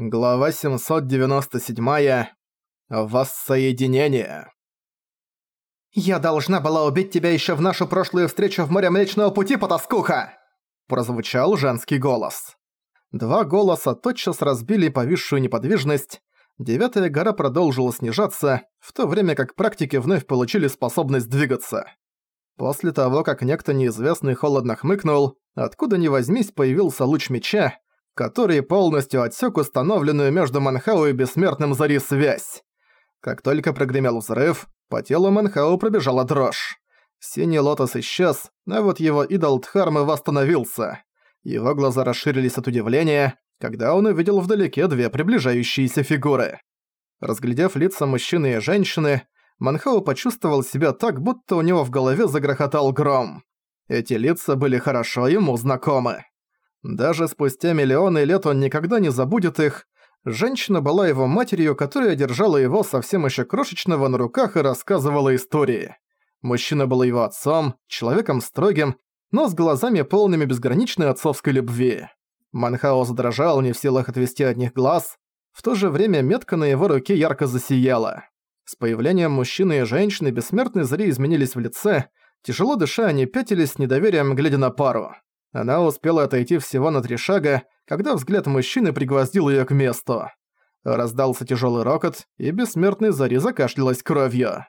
Глава 797. Воссоединение. «Я должна была убить тебя ещё в нашу прошлую встречу в море Млечного Пути, потаскуха!» Прозвучал женский голос. Два голоса тотчас разбили повисшую неподвижность. Девятая гора продолжила снижаться, в то время как практики вновь получили способность двигаться. После того, как некто неизвестный холодно хмыкнул, откуда ни возьмись появился луч меча, который полностью отсек установленную между Манхау и Бессмертным Зари связь. Как только прогремел взрыв, по телу Манхау пробежала дрожь. Синий лотос исчез, а вот его идол Дхармы восстановился. Его глаза расширились от удивления, когда он увидел вдалеке две приближающиеся фигуры. Разглядев лица мужчины и женщины, Манхау почувствовал себя так, будто у него в голове загрохотал гром. Эти лица были хорошо ему знакомы. Даже спустя миллионы лет он никогда не забудет их. Женщина была его матерью, которая держала его совсем еще крошечного на руках и рассказывала истории. Мужчина был его отцом, человеком строгим, но с глазами полными безграничной отцовской любви. Манхао задрожал, не в силах отвести от них глаз. В то же время метка на его руке ярко засияла. С появлением мужчины и женщины бессмертные зари изменились в лице. Тяжело дыша, они пятились с недоверием, глядя на пару. Она успела отойти всего на три шага, когда взгляд мужчины пригвоздил её к месту. Раздался тяжёлый рокот, и бессмертный Зари закашлялась кровью.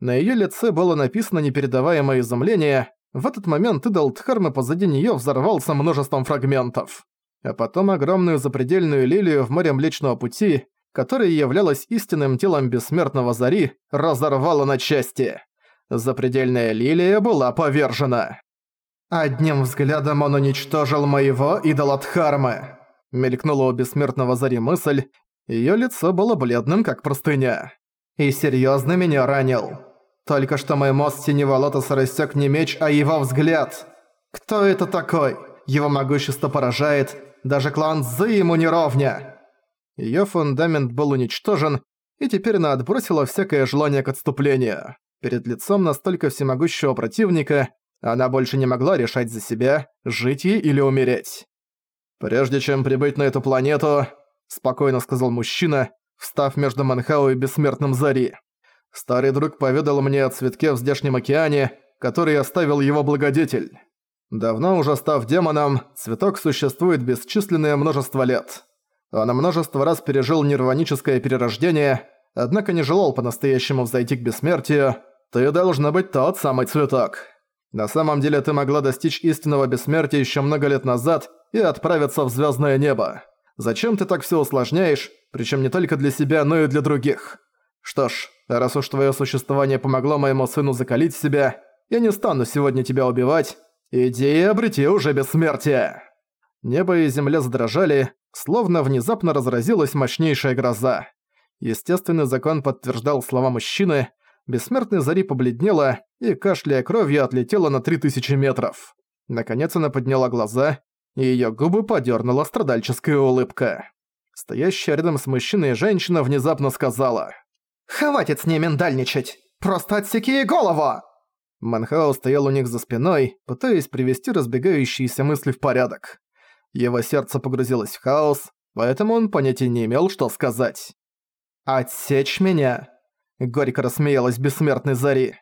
На её лице было написано непередаваемое изумление. В этот момент идол Дхармы позади неё взорвался множеством фрагментов. А потом огромную запредельную лилию в море Млечного Пути, которая являлась истинным телом бессмертного Зари, разорвала на части. Запредельная лилия была повержена. «Одним взглядом он уничтожил моего идола Дхармы!» Мелькнула у бессмертного Зари мысль, её лицо было бледным, как простыня. «И серьёзно меня ранил. Только что мой мост синего лотоса рассек не меч, а его взгляд. Кто это такой? Его могущество поражает, даже клан Зы ему не ровня!» Её фундамент был уничтожен, и теперь она отбросила всякое желание к отступлению. Перед лицом настолько всемогущего противника она больше не могла решать за себя, жить ей или умереть. «Прежде чем прибыть на эту планету», — спокойно сказал мужчина, встав между Манхау и Бессмертным Зари. «Старый друг поведал мне о цветке в здешнем океане, который оставил его благодетель. Давно уже став демоном, цветок существует бесчисленное множество лет. Он множество раз пережил нирваническое перерождение, однако не желал по-настоящему взойти к бессмертию. Ты должна быть тот самый цветок». На самом деле ты могла достичь истинного бессмертия еще много лет назад и отправиться в звездное небо. Зачем ты так все усложняешь, причем не только для себя, но и для других? Что ж, раз уж твое существование помогло моему сыну закалить себя, я не стану сегодня тебя убивать. Иди и обрети уже бессмертие. Небо и земля задрожали, словно внезапно разразилась мощнейшая гроза. Естественный закон подтверждал слова мужчины, бессмертный Зари побледнела и, кашляя кровью, отлетела на 3000 метров. Наконец она подняла глаза, и её губы подёрнула страдальческая улыбка. Стоящая рядом с мужчиной женщина внезапно сказала «Хватит с ней миндальничать! Просто отсеки ей голову!» Манхао стоял у них за спиной, пытаясь привести разбегающиеся мысли в порядок. Его сердце погрузилось в хаос, поэтому он понятия не имел, что сказать. «Отсечь меня!» Горько рассмеялась бессмертной Зари.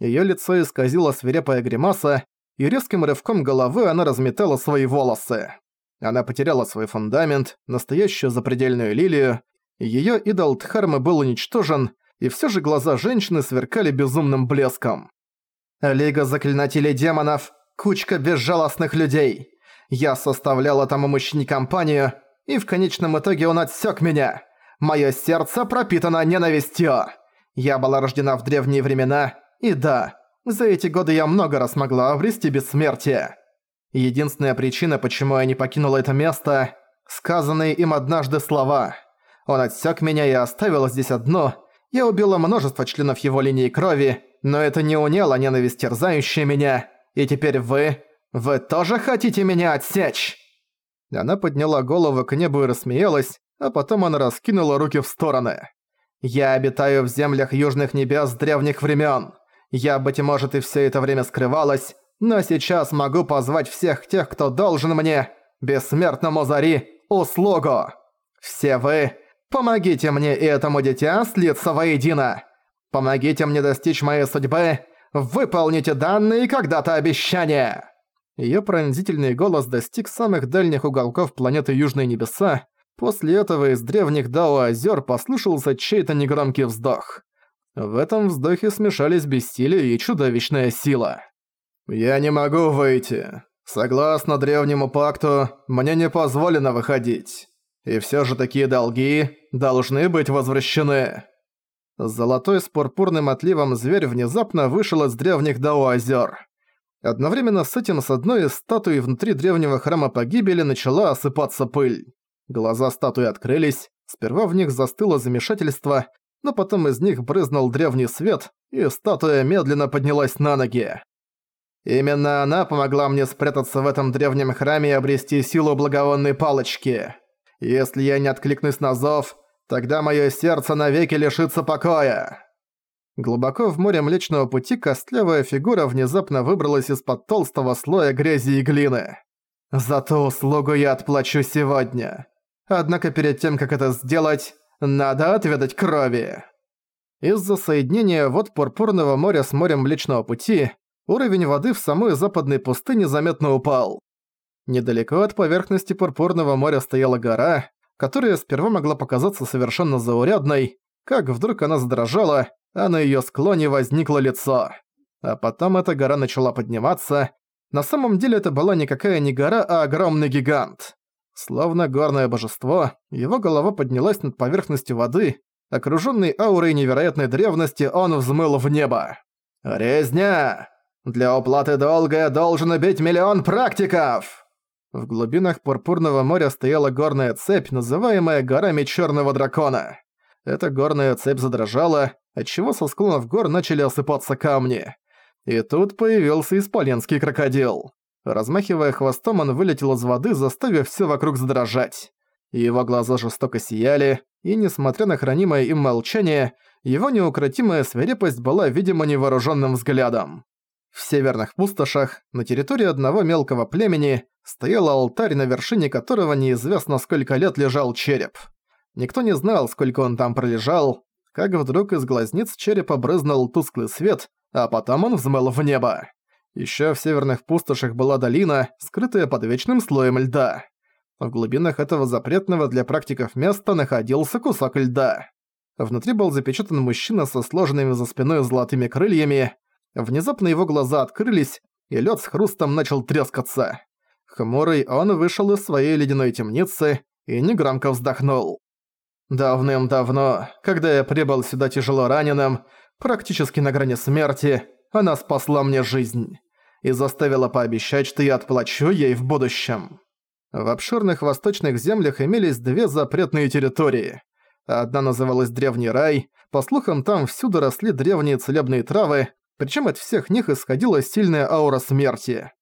Её лицо исказило свирепая гримаса, и резким рывком головы она разметала свои волосы. Она потеряла свой фундамент, настоящую запредельную лилию, её идол Дхармы был уничтожен, и всё же глаза женщины сверкали безумным блеском. «Лига заклинателей демонов – кучка безжалостных людей. Я составляла тому мужчине компанию, и в конечном итоге он отсёк меня. Моё сердце пропитано ненавистью!» Я была рождена в древние времена, и да, за эти годы я много раз могла обрести бессмертие. Единственная причина, почему я не покинула это место – сказанные им однажды слова. Он отсек меня и оставил здесь одно. Я убила множество членов его линии крови, но это не уняло ненависть, терзающая меня. И теперь вы... Вы тоже хотите меня отсечь?» Она подняла голову к небу и рассмеялась, а потом она раскинула руки в стороны. Я обитаю в землях южных небес древних времен. Я, быть может, и все это время скрывалась, но сейчас могу позвать всех тех, кто должен мне, бессмертному Зари, услугу. Все вы, помогите мне и этому дитя слиться воедино! Помогите мне достичь моей судьбы! Выполните данные когда-то обещания!» Её пронзительный голос достиг самых дальних уголков планеты Южные Небеса. После этого из древних Дао-озёр послышался чей-то негромкий вздох. В этом вздохе смешались бессилие и чудовищная сила. «Я не могу выйти. Согласно древнему пакту, мне не позволено выходить. И всё же такие долги должны быть возвращены». Золотой с пурпурным отливом зверь внезапно вышел из древних Дао-озёр. Одновременно с этим с одной из статуй внутри древнего храма погибели начала осыпаться пыль. Глаза статуи открылись, сперва в них застыло замешательство, но потом из них брызнул древний свет, и статуя медленно поднялась на ноги. Именно она помогла мне спрятаться в этом древнем храме и обрести силу благовонной палочки. Если я не откликнусь на зов, тогда моё сердце навеки лишится покоя. Глубоко в море Млечного Пути костлявая фигура внезапно выбралась из-под толстого слоя грязи и глины. «За ту услугу я отплачу сегодня. Однако перед тем, как это сделать, надо отведать крови». Из-за соединения вод Пурпурного моря с морем Млечного Пути уровень воды в самой западной пустыне заметно упал. Недалеко от поверхности Пурпурного моря стояла гора, которая сперва могла показаться совершенно заурядной, как вдруг она задрожала, а на её склоне возникло лицо. А потом эта гора начала подниматься. На самом деле это была никакая не гора, а огромный гигант. Словно горное божество, его голова поднялась над поверхностью воды, окружённый аурой невероятной древности, он взмыл в небо. «Резня! Для уплаты долга я должен убить миллион практиков!» В глубинах Пурпурного моря стояла горная цепь, называемая горами Чёрного Дракона. Эта горная цепь задрожала, отчего со склонов гор начали осыпаться камни. И тут появился исполенский крокодил. Размахивая хвостом, он вылетел из воды, заставив все вокруг задрожать. Его глаза жестоко сияли, и, несмотря на хранимое им молчание, его неукротимая свирепость была видима невооруженным взглядом. В северных пустошах, на территории одного мелкого племени, стоял алтарь, на вершине которого неизвестно сколько лет лежал череп. Никто не знал, сколько он там пролежал, как вдруг из глазниц черепа брызнул тусклый свет, а потом он взмыл в небо. Ещё в северных пустошах была долина, скрытая под вечным слоем льда. В глубинах этого запретного для практиков места находился кусок льда. Внутри был запечатан мужчина со сложенными за спиной золотыми крыльями. Внезапно его глаза открылись, и лед с хрустом начал трескаться. Хмурый он вышел из своей ледяной темницы и негромко вздохнул. Давным-давно, когда я прибыл сюда тяжело раненым, практически на грани смерти, она спасла мне жизнь и заставила пообещать, что я отплачу ей в будущем. В обширных восточных землях имелись две запретные территории. Одна называлась Древний Рай, по слухам там всюду росли древние целебные травы, причем от всех них исходила сильная аура смерти.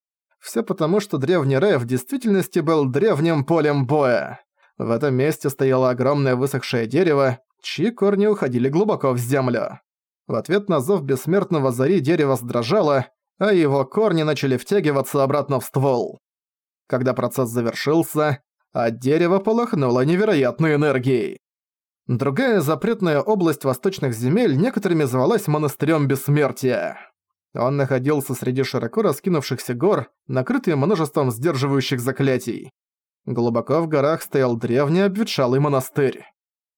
Все потому, что Древний Рай в действительности был древним полем боя. В этом месте стояло огромное высохшее дерево, чьи корни уходили глубоко в землю. В ответ на зов бессмертного зари дерево сдрожало, а его корни начали втягиваться обратно в ствол. Когда процесс завершился, от дерева полыхнуло невероятной энергией. Другая запретная область восточных земель некоторыми звалась Монастырем Бессмертия. Он находился среди широко раскинувшихся гор, накрытый множеством сдерживающих заклятий. Глубоко в горах стоял древний обветшалый монастырь.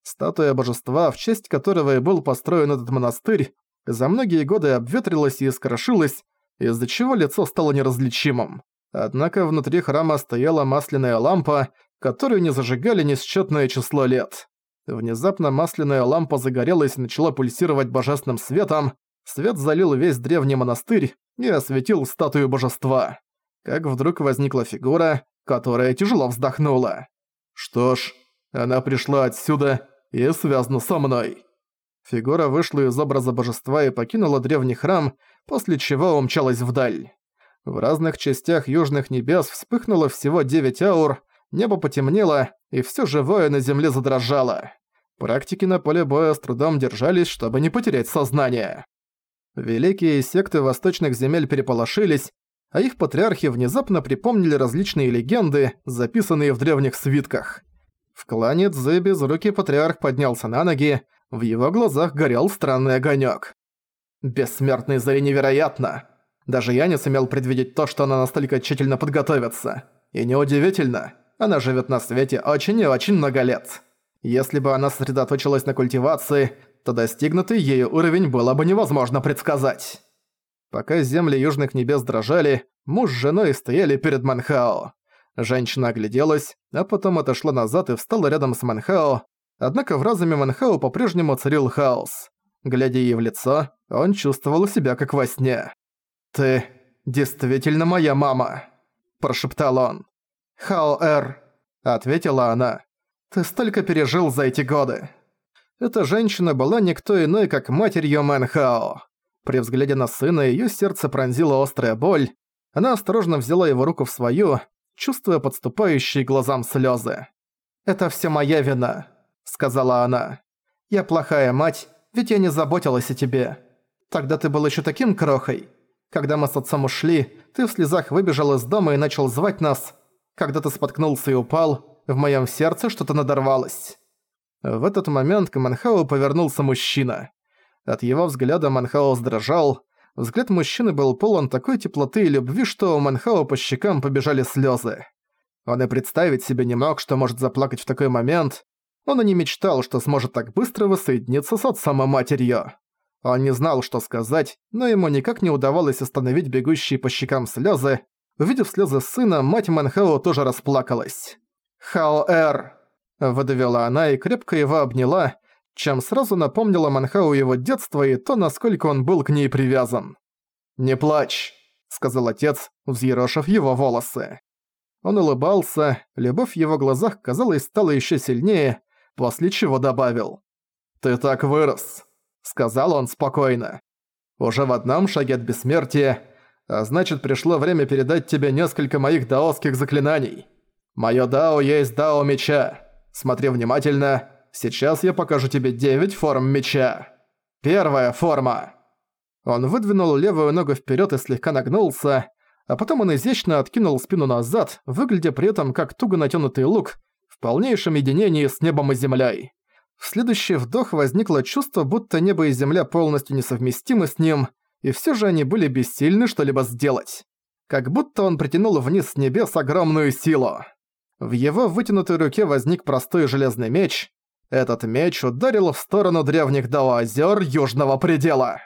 Статуя божества, в честь которого и был построен этот монастырь, за многие годы обветрилась и искрошилась, из-за чего лицо стало неразличимым. Однако внутри храма стояла масляная лампа, которую не зажигали несчетное число лет. Внезапно масляная лампа загорелась и начала пульсировать божественным светом, свет залил весь древний монастырь и осветил статую божества. Как вдруг возникла фигура, которая тяжело вздохнула. «Что ж, она пришла отсюда и связана со мной». Фигура вышла из образа божества и покинула древний храм, после чего умчалась вдаль. В разных частях южных небес вспыхнуло всего девять аур, небо потемнело, и все живое на земле задрожало. Практики на поле боя с трудом держались, чтобы не потерять сознание. Великие секты восточных земель переполошились, а их патриархи внезапно припомнили различные легенды, записанные в древних свитках. В клане Цзы без руки патриарх поднялся на ноги, в его глазах горел странный огонек. «Бессмертный Зари невероятно! Даже я не сумел предвидеть то, что она настолько тщательно подготовится. И неудивительно, она живет на свете очень и очень много лет. Если бы она сосредоточилась на культивации, то достигнутый ею уровень было бы невозможно предсказать». Пока земли Южных Небес дрожали, муж с женой стояли перед Манхао. Женщина огляделась, а потом отошла назад и встала рядом с Манхао, однако в разуме Манхао по-прежнему царил хаос. Глядя ей в лицо, он чувствовал себя как во сне. «Ты действительно моя мама», – прошептал он. «Хао-эр», – ответила она. «Ты столько пережил за эти годы». Эта женщина была никто иной, как матерью Мэнхао. При взгляде на сына её сердце пронзила острая боль. Она осторожно взяла его руку в свою, чувствуя подступающие глазам слезы. «Это все моя вина», — сказала она. «Я плохая мать, ведь я не заботилась о тебе. Тогда ты был еще таким крохой. Когда мы с отцом ушли, ты в слезах выбежал из дома и начал звать нас. Когда ты споткнулся и упал, в моем сердце что-то надорвалось». В этот момент к Манхау повернулся мужчина. От его взгляда Манхао сдрожал, Взгляд мужчины был полон такой теплоты и любви, что у Манхао по щекам побежали слезы. Он и представить себе не мог, что может заплакать в такой момент. Он и не мечтал, что сможет так быстро воссоединиться с отцом и матерью. Он не знал, что сказать, но ему никак не удавалось остановить бегущие по щекам слезы. Увидев слезы сына, мать Манхао тоже расплакалась. «Хао-эр!» – выдавила она и крепко его обняла, чем сразу напомнила Манхау его детство и то, насколько он был к ней привязан. «Не плачь», — сказал отец, взъерошив его волосы. Он улыбался, любовь в его глазах, казалось, стала еще сильнее, после чего добавил. «Ты так вырос», — сказал он спокойно. «Уже в одном шаге от бессмертия, а значит, пришло время передать тебе несколько моих даосских заклинаний. Моё дао есть дао меча. Смотри внимательно, Сейчас я покажу тебе девять форм меча. Первая форма. Он выдвинул левую ногу вперед и слегка нагнулся, а потом он изящно откинул спину назад, выглядя при этом как туго натянутый лук, в полнейшем единении с небом и землей. В следующий вдох возникло чувство, будто небо и земля полностью несовместимы с ним, и все же они были бессильны что-либо сделать. Как будто он притянул вниз с небес огромную силу. В его вытянутой руке возник простой железный меч, этот меч ударил в сторону древних Дао озер Южного Предела.